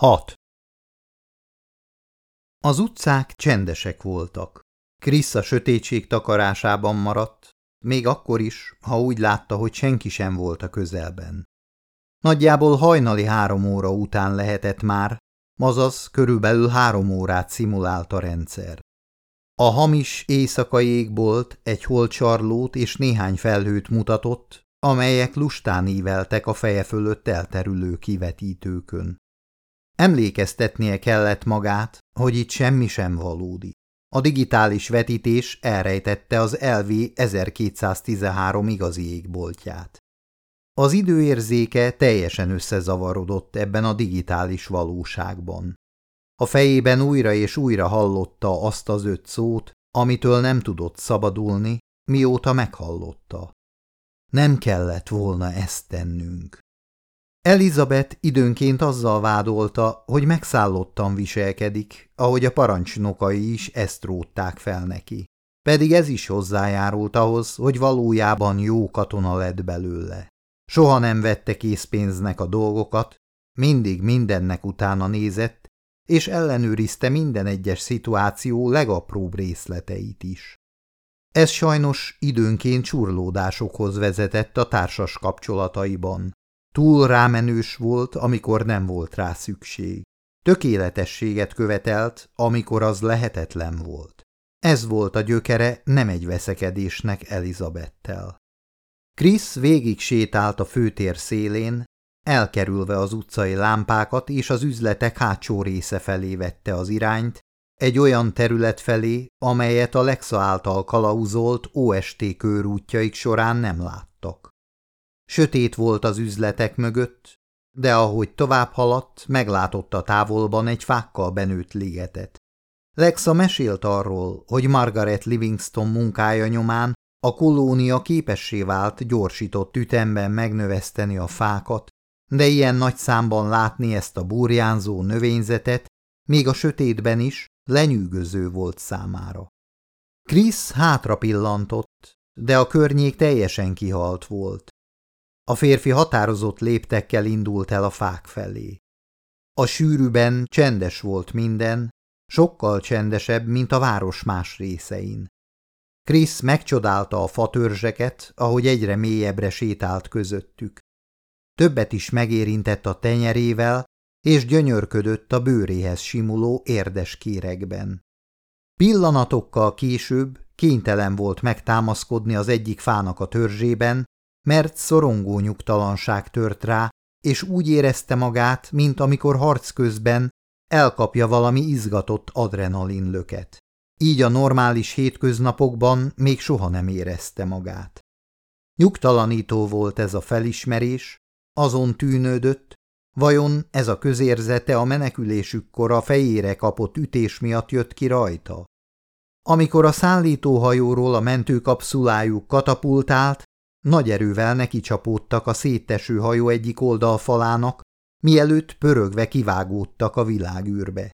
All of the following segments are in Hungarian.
6. Az utcák csendesek voltak. Krisz a sötétség takarásában maradt, még akkor is, ha úgy látta, hogy senki sem volt a közelben. Nagyjából hajnali három óra után lehetett már, azaz körülbelül három órát szimulált a rendszer. A hamis éjszakai égbolt egy holcsarlót és néhány felhőt mutatott, amelyek lustán íveltek a feje fölött elterülő kivetítőkön. Emlékeztetnie kellett magát, hogy itt semmi sem valódi. A digitális vetítés elrejtette az LV 1213 igazi égboltját. Az időérzéke teljesen összezavarodott ebben a digitális valóságban. A fejében újra és újra hallotta azt az öt szót, amitől nem tudott szabadulni, mióta meghallotta. Nem kellett volna ezt tennünk. Elizabeth időnként azzal vádolta, hogy megszállottan viselkedik, ahogy a parancsnokai is ezt rótták fel neki. Pedig ez is hozzájárult ahhoz, hogy valójában jó katona lett belőle. Soha nem vette készpénznek a dolgokat, mindig mindennek utána nézett, és ellenőrizte minden egyes szituáció legapróbb részleteit is. Ez sajnos időnként csurlódásokhoz vezetett a társas kapcsolataiban. Túl rámenős volt, amikor nem volt rá szükség. Tökéletességet követelt, amikor az lehetetlen volt. Ez volt a gyökere nem egy veszekedésnek Elizabettel. Krisz végig sétált a főtér szélén, elkerülve az utcai lámpákat és az üzletek hátsó része felé vette az irányt, egy olyan terület felé, amelyet a Lexa által kalauzolt OST körútjaik során nem láttak. Sötét volt az üzletek mögött, de ahogy tovább haladt, meglátott a távolban egy fákkal benőtt ligetet. Lexa mesélt arról, hogy Margaret Livingston munkája nyomán a kolónia képessé vált gyorsított ütemben megnöveszteni a fákat, de ilyen nagy számban látni ezt a burjánzó növényzetet, még a sötétben is, lenyűgöző volt számára. Krisz hátra pillantott, de a környék teljesen kihalt volt. A férfi határozott léptekkel indult el a fák felé. A sűrűben csendes volt minden, sokkal csendesebb, mint a város más részein. Krisz megcsodálta a fatörzseket, ahogy egyre mélyebbre sétált közöttük. Többet is megérintett a tenyerével, és gyönyörködött a bőréhez simuló érdes kéregben. Pillanatokkal később kénytelen volt megtámaszkodni az egyik fának a törzsében, mert szorongó nyugtalanság tört rá, és úgy érezte magát, mint amikor harc közben elkapja valami izgatott adrenalinlöket. Így a normális hétköznapokban még soha nem érezte magát. Nyugtalanító volt ez a felismerés, azon tűnődött, vajon ez a közérzete a menekülésükkor a fejére kapott ütés miatt jött ki rajta? Amikor a szállítóhajóról a mentőkapszulájuk katapultált, nagy erővel neki csapódtak a szétteső hajó egyik oldalfalának, mielőtt pörögve kivágódtak a világűrbe.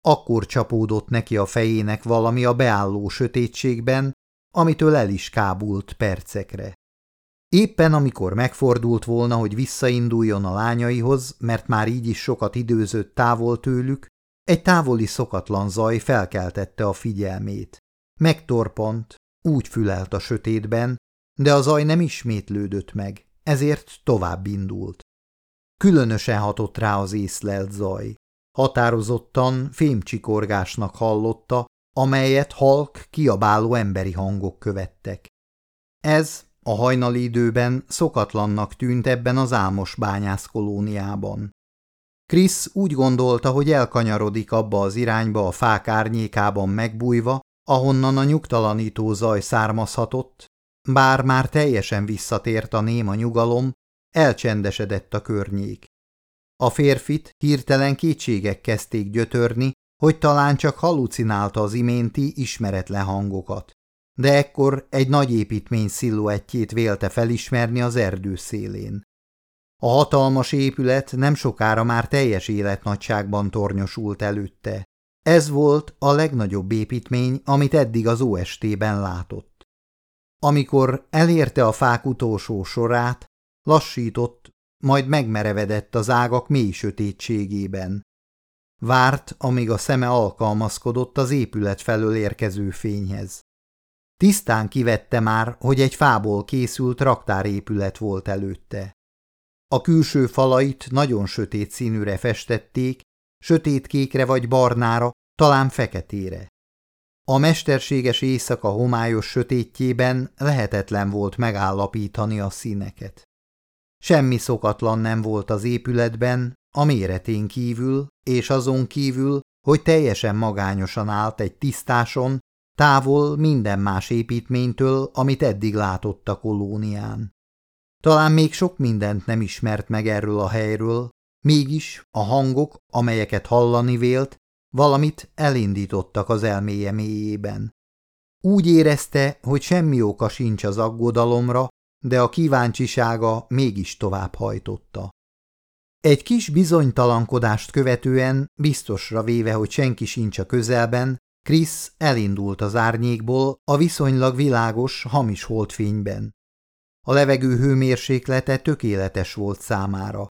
Akkor csapódott neki a fejének valami a beálló sötétségben, amitől el is kábult percekre. Éppen amikor megfordult volna, hogy visszainduljon a lányaihoz, mert már így is sokat időzött távol tőlük, egy távoli szokatlan zaj felkeltette a figyelmét. Megtorpant, úgy fülelt a sötétben, de a zaj nem ismétlődött meg, ezért tovább indult. Különösen hatott rá az észlelt zaj. Határozottan fémcsikorgásnak hallotta, amelyet halk, kiabáló emberi hangok követtek. Ez a hajnali időben szokatlannak tűnt ebben az álmos bányász kolóniában. Krisz úgy gondolta, hogy elkanyarodik abba az irányba a fák árnyékában megbújva, ahonnan a nyugtalanító zaj származhatott, bár már teljesen visszatért a néma nyugalom, elcsendesedett a környék. A férfit hirtelen kétségek kezdték gyötörni, hogy talán csak halucinálta az iménti ismeretlen hangokat. De ekkor egy nagy építmény sziluettjét vélte felismerni az erdő szélén. A hatalmas épület nem sokára már teljes életnagyságban tornyosult előtte. Ez volt a legnagyobb építmény, amit eddig az OST-ben látott. Amikor elérte a fák utolsó sorát, lassított, majd megmerevedett az ágak mély sötétségében. Várt, amíg a szeme alkalmazkodott az épület felől érkező fényhez. Tisztán kivette már, hogy egy fából készült raktárépület volt előtte. A külső falait nagyon sötét színűre festették, sötétkékre vagy barnára, talán feketére. A mesterséges éjszaka homályos sötétjében lehetetlen volt megállapítani a színeket. Semmi szokatlan nem volt az épületben, a méretén kívül, és azon kívül, hogy teljesen magányosan állt egy tisztáson, távol minden más építménytől, amit eddig látott a kolónián. Talán még sok mindent nem ismert meg erről a helyről, mégis a hangok, amelyeket hallani vélt, valamit elindítottak az elméje mélyében. Úgy érezte, hogy semmi oka sincs az aggodalomra, de a kíváncsisága mégis tovább hajtotta. Egy kis bizonytalankodást követően, biztosra véve, hogy senki sincs a közelben, Krisz elindult az árnyékból a viszonylag világos, hamis holdfényben. A levegő hőmérséklete tökéletes volt számára.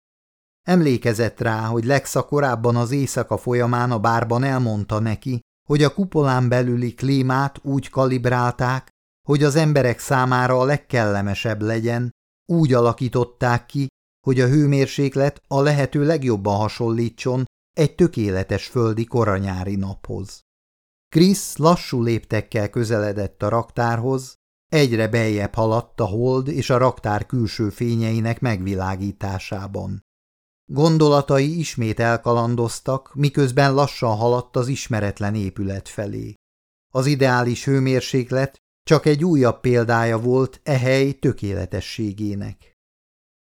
Emlékezett rá, hogy Lexa korábban az éjszaka folyamán a bárban elmondta neki, hogy a kupolán belüli klímát úgy kalibrálták, hogy az emberek számára a legkellemesebb legyen, úgy alakították ki, hogy a hőmérséklet a lehető legjobban hasonlítson egy tökéletes földi koranyári naphoz. Krisz lassú léptekkel közeledett a raktárhoz, egyre beljebb haladt a hold és a raktár külső fényeinek megvilágításában. Gondolatai ismét elkalandoztak, miközben lassan haladt az ismeretlen épület felé. Az ideális hőmérséklet csak egy újabb példája volt e hely tökéletességének.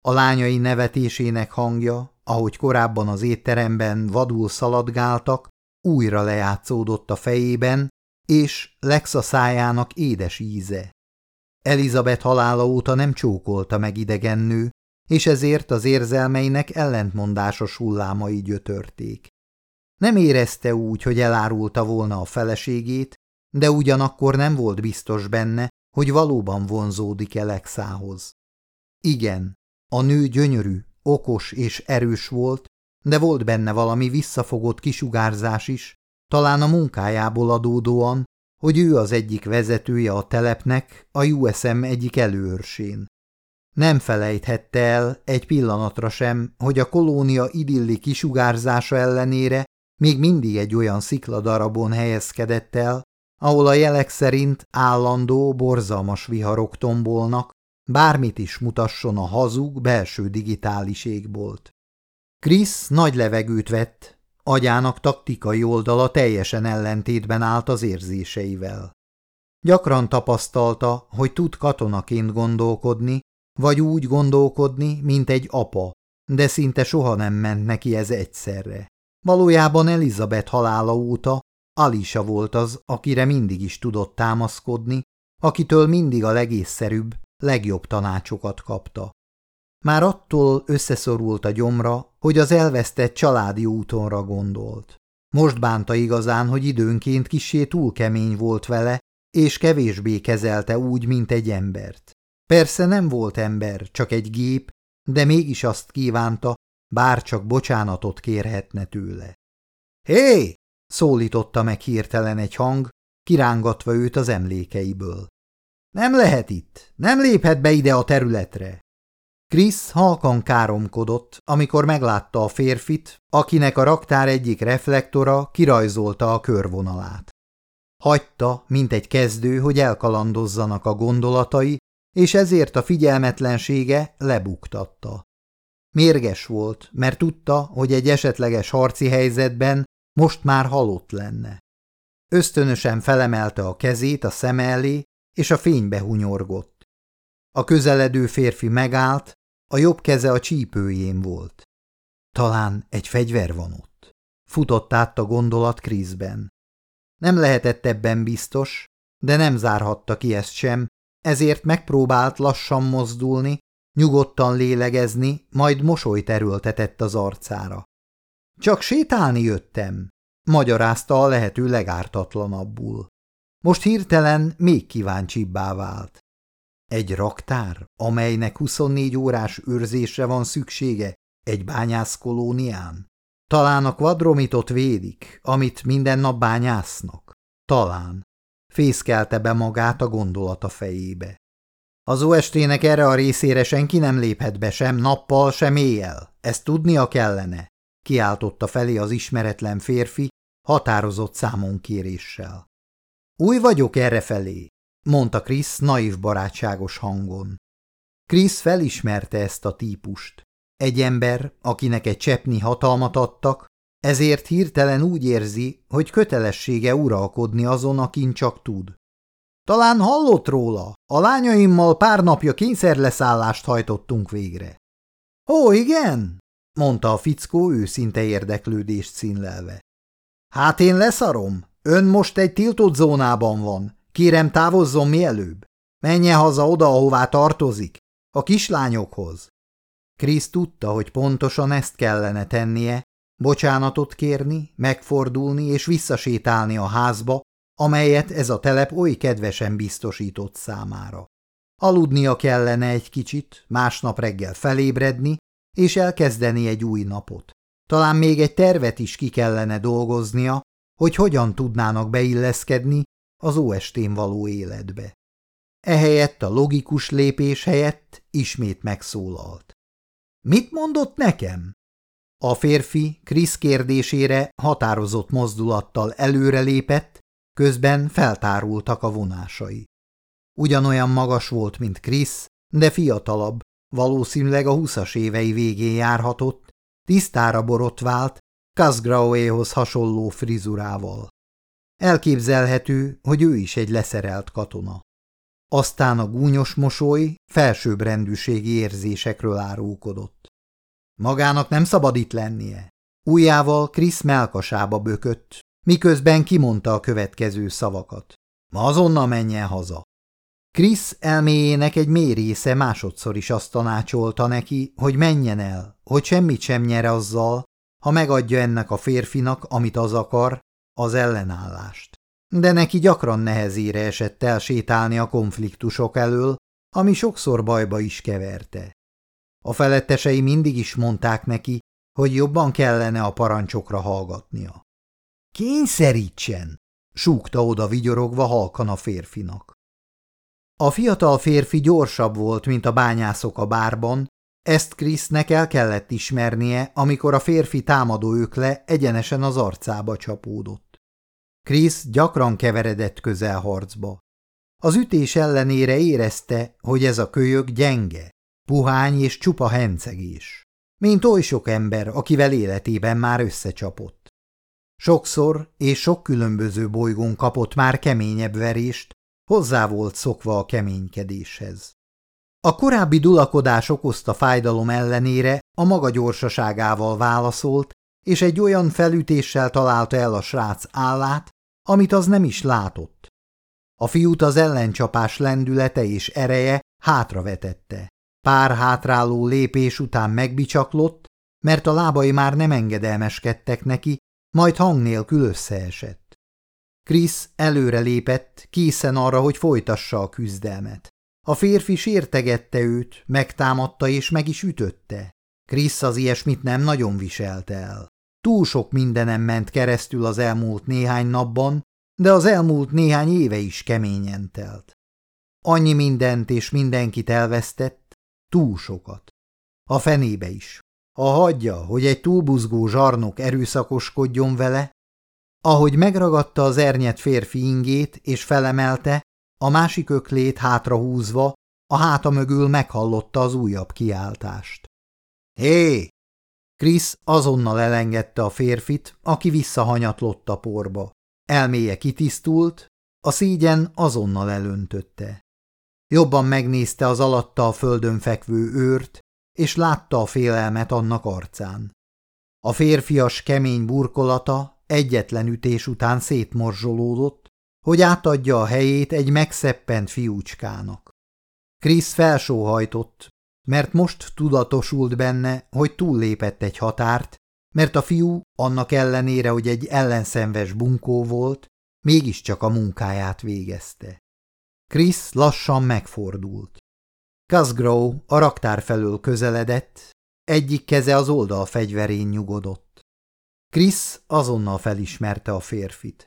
A lányai nevetésének hangja, ahogy korábban az étteremben vadul szaladgáltak, újra lejátszódott a fejében, és Lexa szájának édes íze. Elizabeth halála óta nem csókolta meg idegennő, és ezért az érzelmeinek ellentmondásos hullámai gyötörték. Nem érezte úgy, hogy elárulta volna a feleségét, de ugyanakkor nem volt biztos benne, hogy valóban vonzódik Lexához. Igen, a nő gyönyörű, okos és erős volt, de volt benne valami visszafogott kisugárzás is, talán a munkájából adódóan, hogy ő az egyik vezetője a telepnek, a USM egyik előörsén. Nem felejthette el egy pillanatra sem, hogy a kolónia idilli kisugárzása ellenére még mindig egy olyan szikladarabon helyezkedett el, ahol a jelek szerint állandó, borzalmas viharok tombolnak, bármit is mutasson a hazug belső digitális égbolt. Krisz nagy levegőt vett, agyának taktikai oldala teljesen ellentétben állt az érzéseivel. Gyakran tapasztalta, hogy tud katonaként gondolkodni, vagy úgy gondolkodni, mint egy apa, de szinte soha nem ment neki ez egyszerre. Valójában Elizabeth halála óta Alisa volt az, akire mindig is tudott támaszkodni, akitől mindig a legészszerűbb, legjobb tanácsokat kapta. Már attól összeszorult a gyomra, hogy az elvesztett családi útonra gondolt. Most bánta igazán, hogy időnként kisé túl kemény volt vele, és kevésbé kezelte úgy, mint egy embert. Persze nem volt ember, csak egy gép, de mégis azt kívánta, bár csak bocsánatot kérhetne tőle. Hé! szólította meg hirtelen egy hang, kirángatva őt az emlékeiből. Nem lehet itt, nem léphet be ide a területre. Krisz halkan káromkodott, amikor meglátta a férfit, akinek a raktár egyik reflektora kirajzolta a körvonalát. Hagyta, mint egy kezdő, hogy elkalandozzanak a gondolatai, és ezért a figyelmetlensége lebuktatta. Mérges volt, mert tudta, hogy egy esetleges harci helyzetben most már halott lenne. Ösztönösen felemelte a kezét a szem elé, és a fénybe hunyorgott. A közeledő férfi megállt, a jobb keze a csípőjén volt. Talán egy fegyver van ott. Futott át a gondolat Kriszben. Nem lehetett ebben biztos, de nem zárhatta ki ezt sem, ezért megpróbált lassan mozdulni, nyugodtan lélegezni, majd mosolyt erőltetett az arcára. Csak sétálni jöttem, magyarázta a lehető legártatlanabbul. Most hirtelen még kíváncsibbá vált. Egy raktár, amelynek 24 órás őrzésre van szüksége egy bányász kolónián? Talán a kvadromitot védik, amit minden nap bányásznak. Talán. Fészkelte be magát a gondolata fejébe. Az OST-nek erre a részére senki nem léphet be sem nappal, sem éjjel. Ezt tudnia kellene, kiáltotta felé az ismeretlen férfi, határozott számonkéréssel. Új vagyok errefelé, mondta Krisz naív barátságos hangon. Krisz felismerte ezt a típust. Egy ember, akinek egy cseppni hatalmat adtak, ezért hirtelen úgy érzi, hogy kötelessége uralkodni azon, akin csak tud. Talán hallott róla, a lányaimmal pár napja kényszerleszállást hajtottunk végre. Ó, igen? mondta a fickó őszinte érdeklődést színlelve. Hát én leszarom, ön most egy tiltott zónában van, kérem távozzon mielőbb. Menje haza oda, ahová tartozik, a kislányokhoz. Krisz tudta, hogy pontosan ezt kellene tennie, bocsánatot kérni, megfordulni és visszasétálni a házba, amelyet ez a telep oly kedvesen biztosított számára. Aludnia kellene egy kicsit, másnap reggel felébredni, és elkezdeni egy új napot. Talán még egy tervet is ki kellene dolgoznia, hogy hogyan tudnának beilleszkedni az óestén való életbe. Ehelyett a logikus lépés helyett ismét megszólalt. Mit mondott nekem? A férfi Krisz kérdésére határozott mozdulattal előrelépett, közben feltárultak a vonásai. Ugyanolyan magas volt, mint Krisz, de fiatalabb, valószínűleg a húszas évei végén járhatott, tisztára borotvált, Kazgraoéhoz hasonló frizurával. Elképzelhető, hogy ő is egy leszerelt katona. Aztán a gúnyos mosoly felsőbbrendűségi érzésekről árulkodott. Magának nem szabad itt lennie. Újjával Krisz melkasába bökött, miközben kimondta a következő szavakat. Ma azonnal menjen haza. Krisz elméjének egy mély része másodszor is azt tanácsolta neki, hogy menjen el, hogy semmit sem nyer azzal, ha megadja ennek a férfinak, amit az akar, az ellenállást. De neki gyakran nehezére esett elsétálni a konfliktusok elől, ami sokszor bajba is keverte. A felettesei mindig is mondták neki, hogy jobban kellene a parancsokra hallgatnia. Kényszerítsen! súgta oda vigyorogva halkan a férfinak. A fiatal férfi gyorsabb volt, mint a bányászok a bárban, ezt Krisznek el kellett ismernie, amikor a férfi támadó ökle egyenesen az arcába csapódott. Krisz gyakran keveredett közelharcba. Az ütés ellenére érezte, hogy ez a kölyök gyenge, puhány és csupa hencegés, mint oly sok ember, akivel életében már összecsapott. Sokszor és sok különböző bolygón kapott már keményebb verést, hozzá volt szokva a keménykedéshez. A korábbi dulakodás okozta fájdalom ellenére a maga gyorsaságával válaszolt, és egy olyan felütéssel találta el a srác állát, amit az nem is látott. A fiút az ellencsapás lendülete és ereje hátravetette. Pár hátráló lépés után megbicsaklott, mert a lábai már nem engedelmeskedtek neki, majd hang nélkül összeesett. Krisz előre lépett, készen arra, hogy folytassa a küzdelmet. A férfi sértegette őt, megtámadta és meg is ütötte. Krisz az ilyesmit nem nagyon viselte el. Túl sok mindenem ment keresztül az elmúlt néhány napban, de az elmúlt néhány éve is keményen telt. Annyi mindent és mindenkit elvesztett, túl sokat. A fenébe is. Ha hagyja, hogy egy túlbuzgó zsarnok erőszakoskodjon vele, ahogy megragadta az ernyet férfi ingét és felemelte, a másik öklét hátrahúzva, a háta mögül meghallotta az újabb kiáltást. Hé! Krisz azonnal elengedte a férfit, aki visszahanyatlott a porba. Elméje kitisztult, a szégyen azonnal elöntötte. Jobban megnézte az alatta a földön fekvő őrt, és látta a félelmet annak arcán. A férfias kemény burkolata egyetlen ütés után szétmorzsolódott, hogy átadja a helyét egy megszeppent fiúcskának. Krisz felsóhajtott, mert most tudatosult benne, hogy túllépett egy határt, mert a fiú, annak ellenére, hogy egy ellenszenves bunkó volt, mégiscsak a munkáját végezte. Krisz lassan megfordult. Cosgrove a raktár felől közeledett, egyik keze az oldal fegyverén nyugodott. Krisz azonnal felismerte a férfit.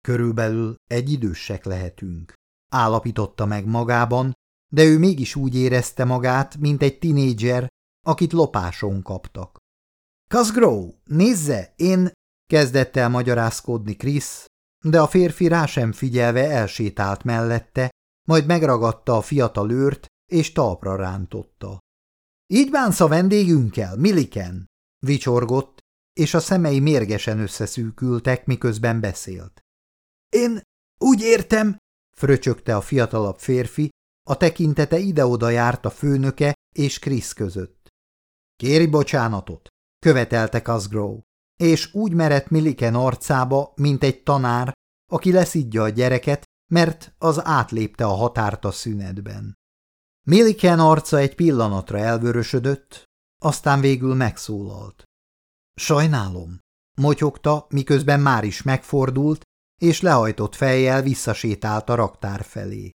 Körülbelül egy idősek lehetünk, állapította meg magában, de ő mégis úgy érezte magát, mint egy tinédzser, akit lopáson kaptak. – Kazgró, nézze, én… – kezdett el magyarázkodni Krisz, de a férfi rá sem figyelve elsétált mellette, majd megragadta a fiatal őrt, és talpra rántotta. – Így bánsz a vendégünkkel, Milliken? – vicsorgott, és a szemei mérgesen összeszűkültek, miközben beszélt. – Én úgy értem – fröcsögte a fiatalabb férfi, a tekintete ide-oda járt a főnöke és Krisz között. – Kéri bocsánatot – követelte Cosgrove, és úgy merett Milliken arcába, mint egy tanár, aki leszidja a gyereket, mert az átlépte a határt a szünetben. Milliken arca egy pillanatra elvörösödött, aztán végül megszólalt. Sajnálom, motyogta, miközben már is megfordult, és lehajtott fejjel visszasétált a raktár felé.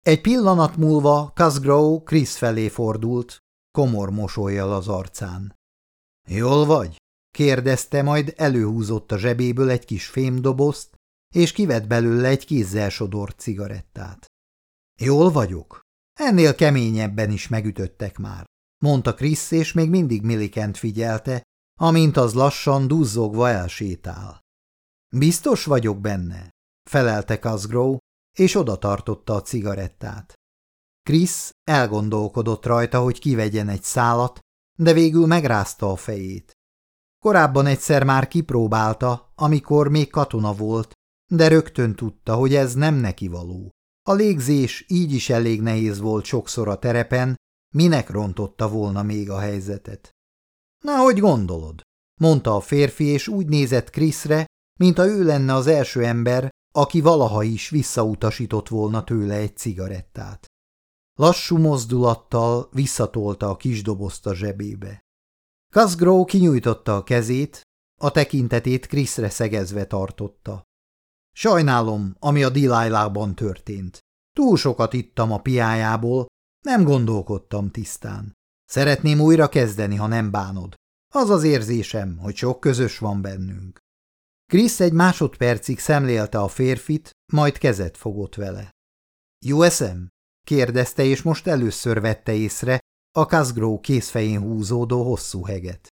Egy pillanat múlva Cosgrove Chris felé fordult, komor mosolyjal az arcán. – Jól vagy? – kérdezte, majd előhúzott a zsebéből egy kis fémdobozt, és kivett belőle egy kézzel sodort cigarettát. – Jól vagyok. Ennél keményebben is megütöttek már, mondta Krisz, és még mindig Millikent figyelte, amint az lassan duzzogva elsétál. Biztos vagyok benne, felelte Cosgrove, és oda tartotta a cigarettát. Krisz elgondolkodott rajta, hogy kivegyen egy szálat, de végül megrázta a fejét. Korábban egyszer már kipróbálta, amikor még katona volt, de rögtön tudta, hogy ez nem neki való. A légzés így is elég nehéz volt sokszor a terepen, minek rontotta volna még a helyzetet. Na, hogy gondolod? mondta a férfi, és úgy nézett Kriszre, mint ha ő lenne az első ember, aki valaha is visszautasított volna tőle egy cigarettát. Lassú mozdulattal visszatolta a kis dobozt a zsebébe. Kazgró kinyújtotta a kezét, a tekintetét Kriszre szegezve tartotta. Sajnálom, ami a Dilájlában történt. Túl sokat ittam a piájából, nem gondolkodtam tisztán. Szeretném újra kezdeni, ha nem bánod. Az az érzésem, hogy sok közös van bennünk. Krisz egy másodpercig szemlélte a férfit, majd kezet fogott vele. Jó eszem? kérdezte, és most először vette észre a Kazgró kézfején húzódó hosszú heget.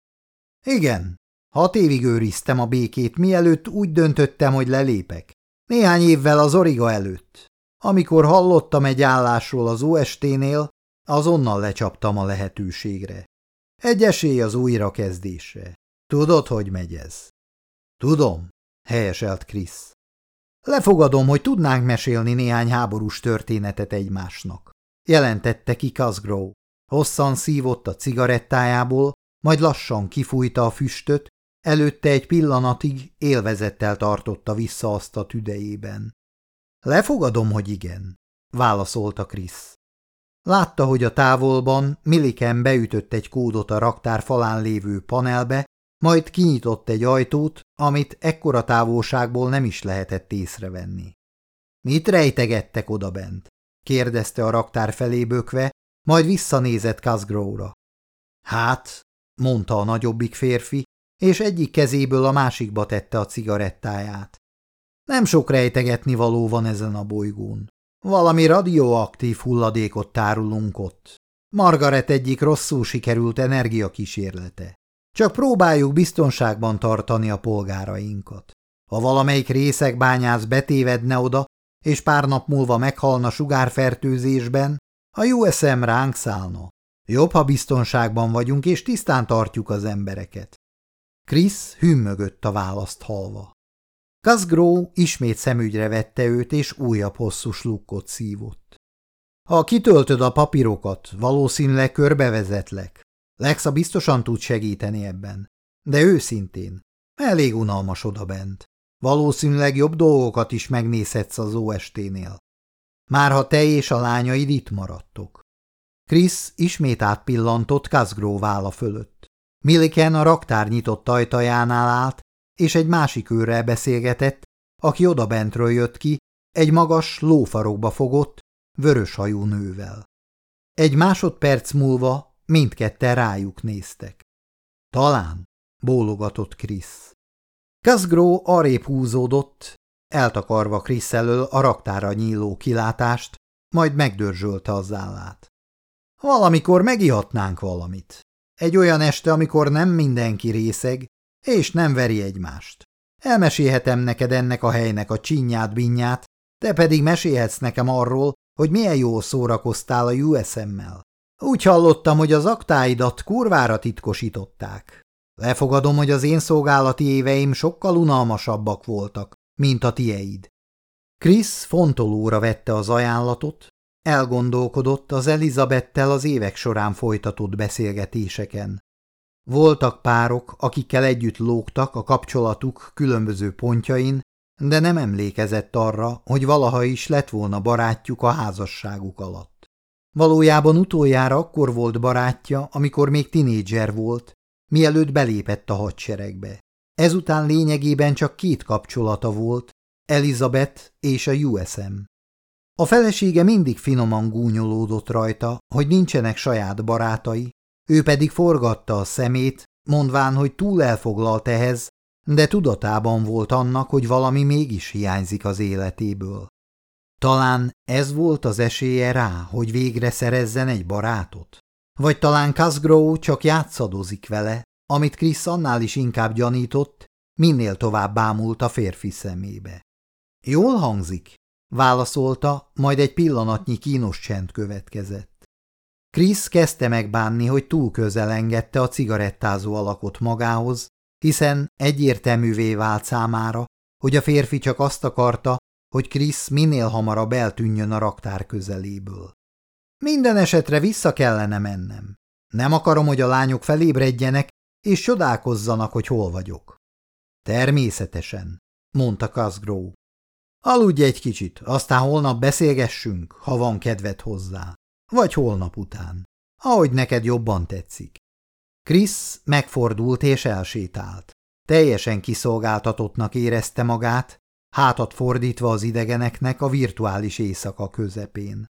Igen, hat évig őriztem a békét, mielőtt úgy döntöttem, hogy lelépek. Néhány évvel az Origa előtt. Amikor hallottam egy állásról az OST-nél, azonnal lecsaptam a lehetőségre. Egy esély az újrakezdésre. Tudod, hogy megy ez? Tudom, helyeselt Krisz. Lefogadom, hogy tudnánk mesélni néhány háborús történetet egymásnak. Jelentette ki Cosgrove. Hosszan szívott a cigarettájából, majd lassan kifújta a füstöt, előtte egy pillanatig élvezettel tartotta vissza azt a tüdejében. Lefogadom, hogy igen, válaszolta Krisz. Látta, hogy a távolban Milliken beütött egy kódot a raktár falán lévő panelbe, majd kinyitott egy ajtót, amit ekkora távolságból nem is lehetett észrevenni. – Mit rejtegettek odabent? – kérdezte a raktár felé bökve, majd visszanézett Cosgrove-ra. – Hát – mondta a nagyobbik férfi, és egyik kezéből a másikba tette a cigarettáját. – Nem sok rejtegetni való van ezen a bolygón. Valami radioaktív hulladékot tárulunk ott. Margaret egyik rosszul sikerült energiakísérlete. Csak próbáljuk biztonságban tartani a polgárainkat. Ha valamelyik részekbányász betévedne oda, és pár nap múlva meghalna sugárfertőzésben, a USM ránk szállna. Jobb, ha biztonságban vagyunk, és tisztán tartjuk az embereket. Krisz hümmögött a választ halva. Kazgró ismét szemügyre vette őt, és újabb hosszú slukkot szívott. Ha kitöltöd a papírokat, valószínűleg körbevezetlek. Lexa biztosan tud segíteni ebben. De őszintén, elég unalmas odabent. Valószínűleg jobb dolgokat is megnézhetsz az OST-nél. Már ha te és a lányaid itt maradtok. Krisz ismét átpillantott Kazgró vála fölött. Milliken a raktár nyitott ajtajánál állt, és egy másik őrrel beszélgetett, aki odabentről jött ki, egy magas, lófarokba fogott, vörös hajú nővel. Egy másodperc múlva mindketten rájuk néztek. Talán, bólogatott Krisz. Kazgró arrébb húzódott, eltakarva Krisz elől a raktára nyíló kilátást, majd megdörzsölte az állát. Valamikor megihatnánk valamit. Egy olyan este, amikor nem mindenki részeg, és nem veri egymást. Elmesélhetem neked ennek a helynek a csinyát binyát, te pedig mesélhetsz nekem arról, hogy milyen jól szórakoztál a USM-mel. Úgy hallottam, hogy az aktáidat kurvára titkosították. Lefogadom, hogy az én szolgálati éveim sokkal unalmasabbak voltak, mint a tieid. Krisz fontolóra vette az ajánlatot, elgondolkodott az Elizabettel az évek során folytatott beszélgetéseken. Voltak párok, akikkel együtt lógtak a kapcsolatuk különböző pontjain, de nem emlékezett arra, hogy valaha is lett volna barátjuk a házasságuk alatt. Valójában utoljára akkor volt barátja, amikor még tinédzser volt, mielőtt belépett a hadseregbe. Ezután lényegében csak két kapcsolata volt, Elizabeth és a USM. A felesége mindig finoman gúnyolódott rajta, hogy nincsenek saját barátai, ő pedig forgatta a szemét, mondván, hogy túl elfoglalt ehhez, de tudatában volt annak, hogy valami mégis hiányzik az életéből. Talán ez volt az esélye rá, hogy végre szerezzen egy barátot? Vagy talán Casgrow csak játszadozik vele, amit Krisz annál is inkább gyanított, minél tovább bámult a férfi szemébe. Jól hangzik, válaszolta, majd egy pillanatnyi kínos csend következett. Krisz kezdte megbánni, hogy túl közel engedte a cigarettázó alakot magához, hiszen egyértelművé vált számára, hogy a férfi csak azt akarta, hogy Krisz minél hamarabb eltűnjön a raktár közeléből. Minden esetre vissza kellene mennem. Nem akarom, hogy a lányok felébredjenek, és csodálkozzanak, hogy hol vagyok. Természetesen, mondta Kazgró. Aludj egy kicsit, aztán holnap beszélgessünk, ha van kedved hozzá. Vagy holnap után, ahogy neked jobban tetszik. Krisz megfordult és elsétált. Teljesen kiszolgáltatottnak érezte magát, hátat fordítva az idegeneknek a virtuális éjszaka közepén.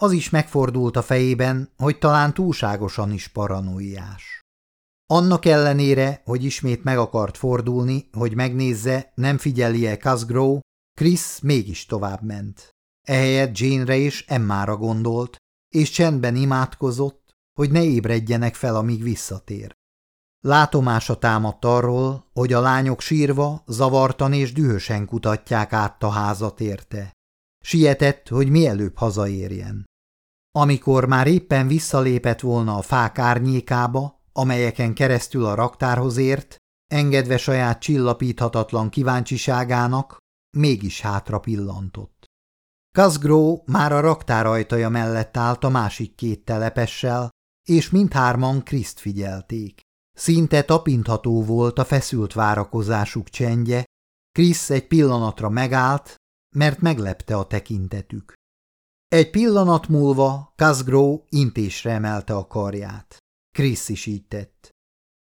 Az is megfordult a fejében, hogy talán túlságosan is paranoiás. Annak ellenére, hogy ismét meg akart fordulni, hogy megnézze, nem figyeli-e Casgrow, Chris mégis tovább ment. Ehelyett Jane-re és Emmára gondolt, és csendben imádkozott, hogy ne ébredjenek fel, amíg visszatér. Látomása támadt arról, hogy a lányok sírva, zavartan és dühösen kutatják át a házat érte. Sietett, hogy mielőbb hazaérjen. Amikor már éppen visszalépett volna a fák árnyékába, amelyeken keresztül a raktárhoz ért, engedve saját csillapíthatatlan kíváncsiságának, mégis hátra pillantott. Kazgró már a raktár ajtaja mellett állt a másik két telepessel, és mindhárman Kriszt figyelték. Szinte tapintható volt a feszült várakozásuk csendje, Krisz egy pillanatra megállt, mert meglepte a tekintetük. Egy pillanat múlva Kazgró intésre emelte a karját. Krisz is így tett.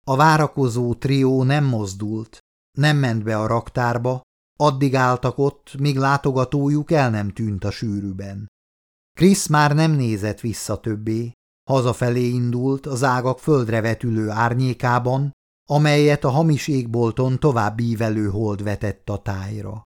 A várakozó trió nem mozdult, nem ment be a raktárba, addig álltak ott, míg látogatójuk el nem tűnt a sűrűben. Krisz már nem nézett vissza többé, hazafelé indult az ágak földre vetülő árnyékában, amelyet a hamis égbolton tovább ívelő hold vetett a tájra.